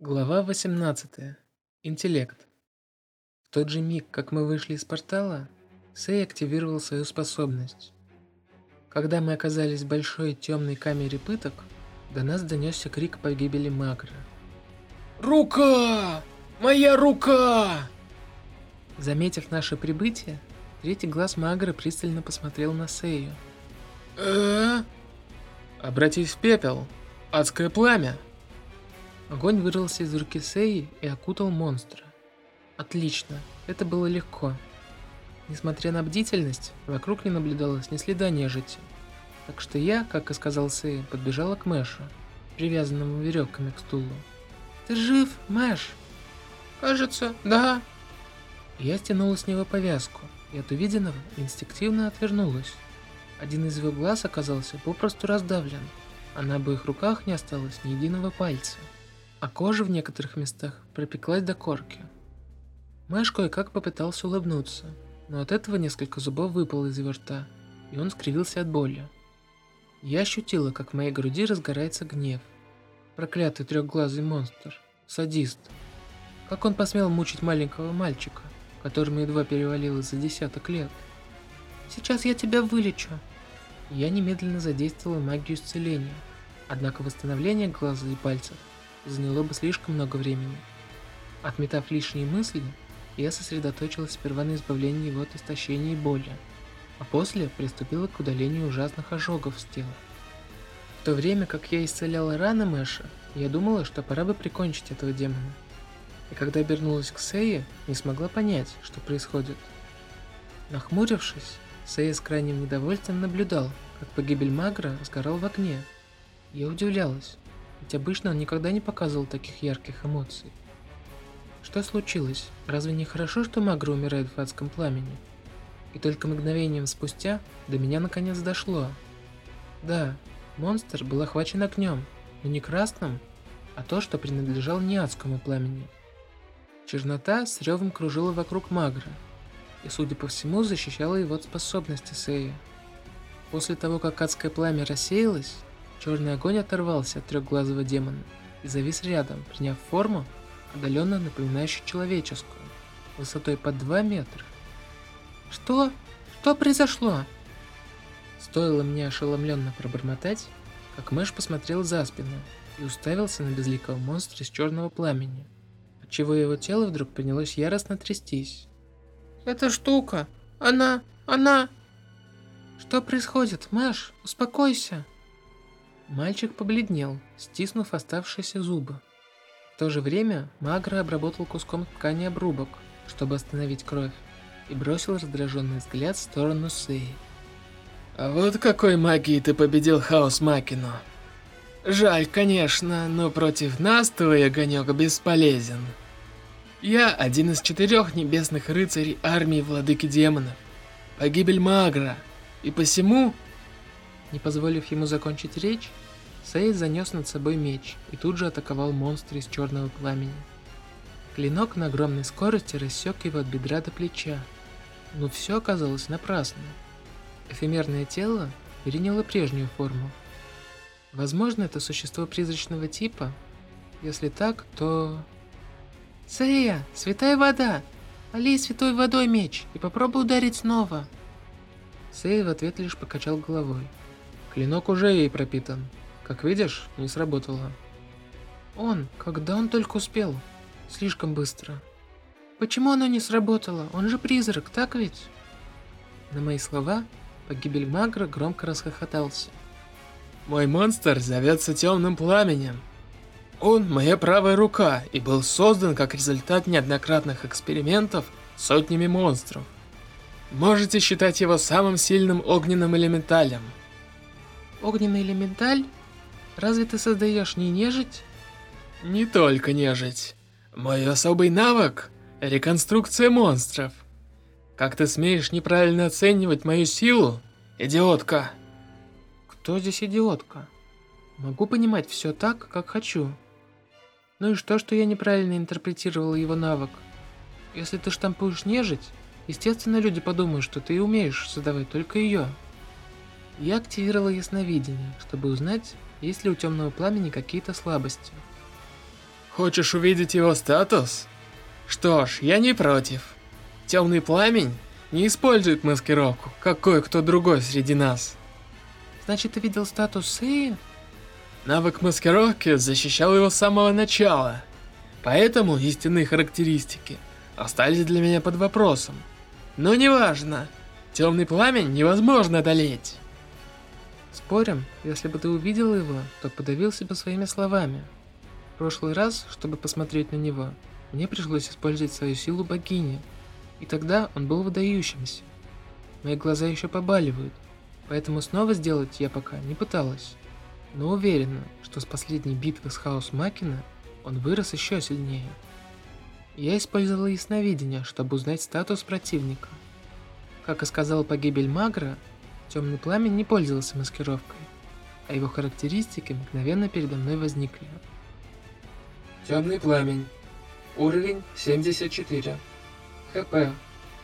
Глава 18. Интеллект. В тот же миг, как мы вышли из портала, Сэй активировал свою способность. Когда мы оказались в большой темной камере пыток, до нас донесся крик погибели Макра. «Рука! Моя рука!» Заметив наше прибытие, третий глаз Магра пристально посмотрел на Сэю. э Обратись в пепел! Адское пламя! Огонь вырвался из руки Сеи и окутал монстра. Отлично, это было легко. Несмотря на бдительность, вокруг не наблюдалось ни следа нежити. Так что я, как и сказал Сэй, подбежала к Мэшу, привязанному веревками к стулу. «Ты жив, Мэш?» «Кажется, да». Я стянула с него повязку, и от увиденного инстинктивно отвернулась. Один из его глаз оказался попросту раздавлен, а на обоих руках не осталось ни единого пальца а кожа в некоторых местах пропеклась до корки. Мэш кое-как попытался улыбнуться, но от этого несколько зубов выпало из его рта, и он скривился от боли. Я ощутила, как в моей груди разгорается гнев. Проклятый трехглазый монстр, садист. Как он посмел мучить маленького мальчика, которому едва перевалилось за десяток лет? Сейчас я тебя вылечу. Я немедленно задействовала магию исцеления, однако восстановление глаза и пальцев заняло бы слишком много времени. Отметав лишние мысли, я сосредоточилась сперва на избавлении его от истощения и боли, а после приступила к удалению ужасных ожогов с тела. В то время как я исцеляла раны Мэша, я думала, что пора бы прикончить этого демона. И когда обернулась к Сее, не смогла понять, что происходит. Нахмурившись, Сея с крайним недовольством наблюдал, как погибель Магра сгорал в огне. Я удивлялась, ведь обычно он никогда не показывал таких ярких эмоций. Что случилось? Разве не хорошо, что Магра умирает в адском пламени? И только мгновением спустя до меня наконец дошло. Да, монстр был охвачен огнем, но не красным, а то, что принадлежал не адскому пламени. Чернота с ревом кружила вокруг Магра, и, судя по всему, защищала его от способности Сея. После того, как адское пламя рассеялось, Черный огонь оторвался от трехглазого демона и завис рядом, приняв форму, отдаленно напоминающую человеческую, высотой под 2 метра. «Что? Что произошло?» Стоило мне ошеломленно пробормотать, как Мэш посмотрел за спину и уставился на безликого монстра из черного пламени, отчего его тело вдруг принялось яростно трястись. «Эта штука! Она... она...» «Что происходит, Мэш? Успокойся!» Мальчик побледнел, стиснув оставшиеся зубы. В то же время Магра обработал куском ткани обрубок, чтобы остановить кровь, и бросил раздраженный взгляд в сторону Сэй. «А вот какой магией ты победил Хаос Макину!» «Жаль, конечно, но против нас твой огонек бесполезен. Я один из четырех небесных рыцарей армии Владыки Демонов. Погибель Магра, и посему не позволив ему закончить речь, Сей занес над собой меч и тут же атаковал монстра из черного пламени. Клинок на огромной скорости рассек его от бедра до плеча, но все оказалось напрасно. Эфемерное тело переняло прежнюю форму. Возможно, это существо призрачного типа? Если так, то... «Сея, святая вода! Олей святой водой меч и попробуй ударить снова!» Сея в ответ лишь покачал головой. Клинок уже ей пропитан. Как видишь, не сработало. Он, когда он только успел. Слишком быстро. Почему оно не сработало? Он же призрак, так ведь? На мои слова, погибель Магра громко расхохотался. Мой монстр зовется темным пламенем. Он моя правая рука и был создан как результат неоднократных экспериментов сотнями монстров. Можете считать его самым сильным огненным элементалем – Огненный элементаль? Разве ты создаешь не нежить? Не только нежить. Мой особый навык — реконструкция монстров. Как ты смеешь неправильно оценивать мою силу, идиотка? Кто здесь идиотка? Могу понимать все так, как хочу. Ну и что, что я неправильно интерпретировала его навык? Если ты штампуешь нежить, естественно люди подумают, что ты умеешь создавать только ее. Я активировала ясновидение, чтобы узнать, есть ли у темного пламени какие-то слабости. Хочешь увидеть его статус? Что ж, я не против. Темный пламень не использует маскировку, как кое-кто другой среди нас. Значит, ты видел статус Сеи? Навык маскировки защищал его с самого начала. Поэтому истинные характеристики остались для меня под вопросом. Но неважно, темный пламень невозможно одолеть. Спорим, если бы ты увидел его, то подавился бы своими словами. В прошлый раз, чтобы посмотреть на него, мне пришлось использовать свою силу богини, и тогда он был выдающимся. Мои глаза еще побаливают, поэтому снова сделать я пока не пыталась. Но уверена, что с последней битвы с Хаос Макина он вырос еще сильнее. Я использовала ясновидение, чтобы узнать статус противника. Как и сказал погибель Магра, темный пламень не пользовался маскировкой, а его характеристики мгновенно передо мной возникли. Темный пламень. Уровень 74. ХП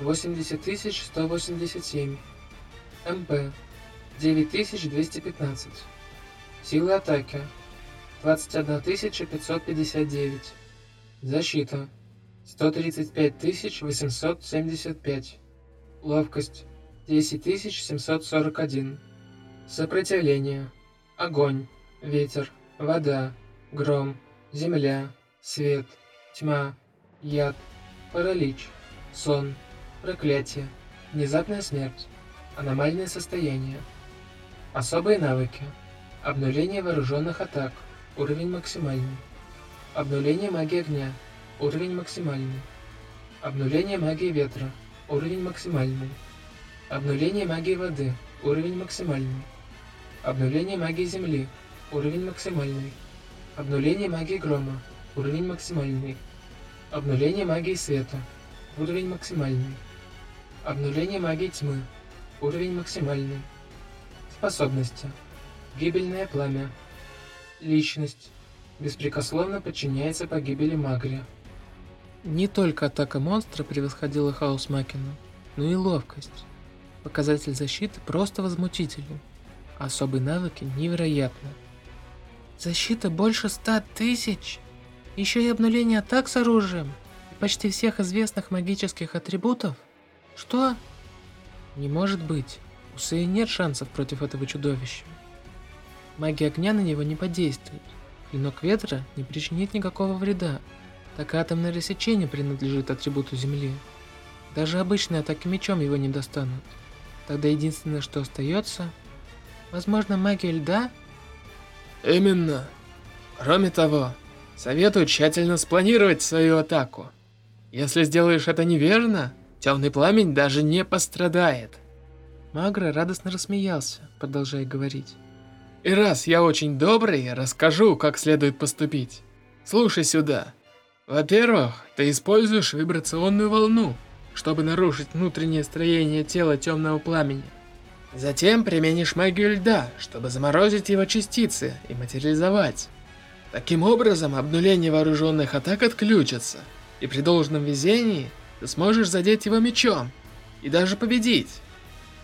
80187. МП 9215. Сила атаки 21559. Защита 135875. Ловкость 10741. Сопротивление. Огонь, ветер, вода, гром, земля, свет, тьма, яд, паралич, сон, проклятие, внезапная смерть, аномальное состояние. Особые навыки. Обнуление вооруженных атак. Уровень максимальный. Обнуление магии огня. Уровень максимальный. Обнуление магии ветра. Уровень максимальный. Обнуление магии воды. Уровень максимальный. Обнуление магии земли. Уровень максимальный. Обнуление магии грома. Уровень максимальный. Обнуление магии света. Уровень максимальный. Обнуление магии тьмы. Уровень максимальный. Способности. Гибельное пламя. Личность. Беспрекословно подчиняется погибели Магри. Не только атака монстра превосходила Хаос Макину, но и ловкость. Показатель защиты просто возмутителен, особые навыки невероятны. Защита больше ста тысяч? Еще и обнуление атак с оружием? И почти всех известных магических атрибутов? Что? Не может быть. У Сэй нет шансов против этого чудовища. Магия огня на него не подействует. Клинок ветра не причинит никакого вреда, так и атомное рассечение принадлежит атрибуту Земли. Даже обычные атаки мечом его не достанут. Тогда единственное, что остается... Возможно, магия льда? Именно. Кроме того, советую тщательно спланировать свою атаку. Если сделаешь это неверно, темный пламень даже не пострадает. Магра радостно рассмеялся, продолжая говорить. И раз я очень добрый, расскажу, как следует поступить. Слушай сюда. Во-первых, ты используешь вибрационную волну, чтобы нарушить внутреннее строение тела темного пламени. Затем применишь магию льда, чтобы заморозить его частицы и материализовать. Таким образом, обнуление вооруженных атак отключится, и при должном везении ты сможешь задеть его мечом и даже победить.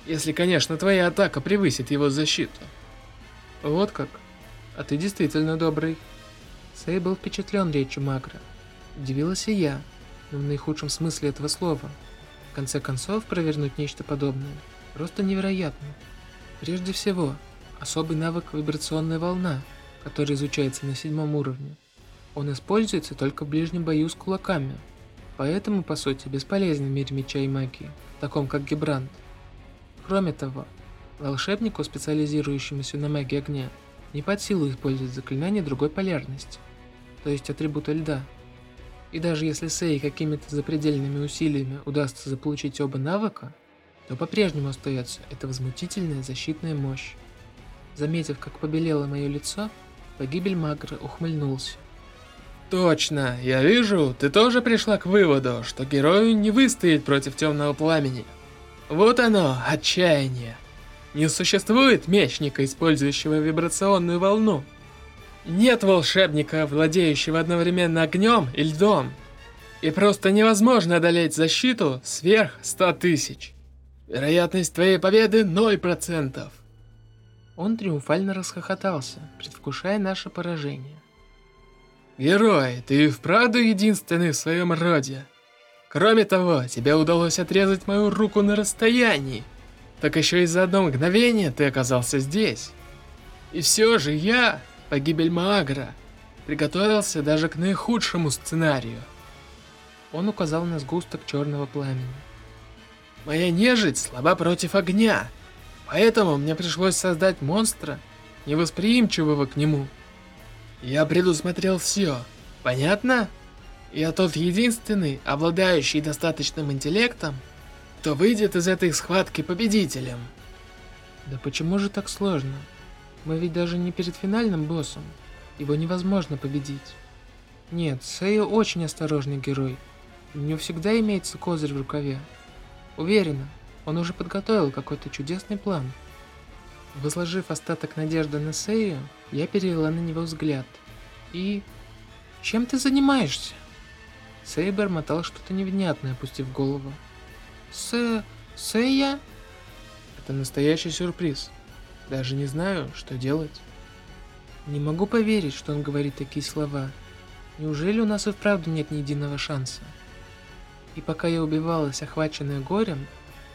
Если, конечно, твоя атака превысит его защиту. Вот как? А ты действительно добрый. Сэй был впечатлен речью Макра. Удивилась и я, в наихудшем смысле этого слова. В конце концов, провернуть нечто подобное просто невероятно. Прежде всего, особый навык вибрационная волна, который изучается на седьмом уровне. Он используется только в ближнем бою с кулаками, поэтому, по сути, бесполезен в мире меча и магии, таком как Гибрант. Кроме того, Волшебнику, специализирующемуся на магии огня, не под силу использовать заклинание другой полярности, то есть атрибута льда. И даже если Сэй какими-то запредельными усилиями удастся заполучить оба навыка, то по-прежнему остается эта возмутительная защитная мощь. Заметив, как побелело мое лицо, погибель Магры ухмыльнулся. Точно, я вижу, ты тоже пришла к выводу, что герою не выстоять против темного пламени. Вот оно, отчаяние. Не существует мечника, использующего вибрационную волну. Нет волшебника, владеющего одновременно огнем и льдом. И просто невозможно одолеть защиту сверх 100 тысяч. Вероятность твоей победы 0%. Он триумфально расхохотался, предвкушая наше поражение. Герой, ты вправду единственный в своем роде. Кроме того, тебе удалось отрезать мою руку на расстоянии. Так еще и за одно мгновение ты оказался здесь. И все же я, погибель Маагра, приготовился даже к наихудшему сценарию. Он указал на сгусток черного пламени. Моя нежить слаба против огня, поэтому мне пришлось создать монстра, невосприимчивого к нему. Я предусмотрел все, понятно? Я тот единственный, обладающий достаточным интеллектом, кто выйдет из этой схватки победителем. Да почему же так сложно? Мы ведь даже не перед финальным боссом. Его невозможно победить. Нет, Сэйо очень осторожный герой. У него всегда имеется козырь в рукаве. Уверена, он уже подготовил какой-то чудесный план. Возложив остаток надежды на Сэйо, я перевела на него взгляд. И... Чем ты занимаешься? Сейбер мотал что-то невнятное, опустив голову. Сэ... Сэя? Это настоящий сюрприз. Даже не знаю, что делать. Не могу поверить, что он говорит такие слова. Неужели у нас и вправду нет ни единого шанса? И пока я убивалась, охваченная горем,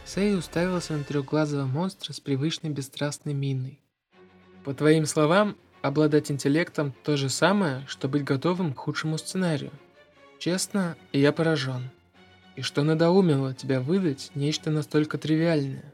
Сэй уставился на трехглазого монстра с привычной бесстрастной миной. По твоим словам, обладать интеллектом то же самое, что быть готовым к худшему сценарию. Честно, я поражен. И что надоумило тебя выдать нечто настолько тривиальное?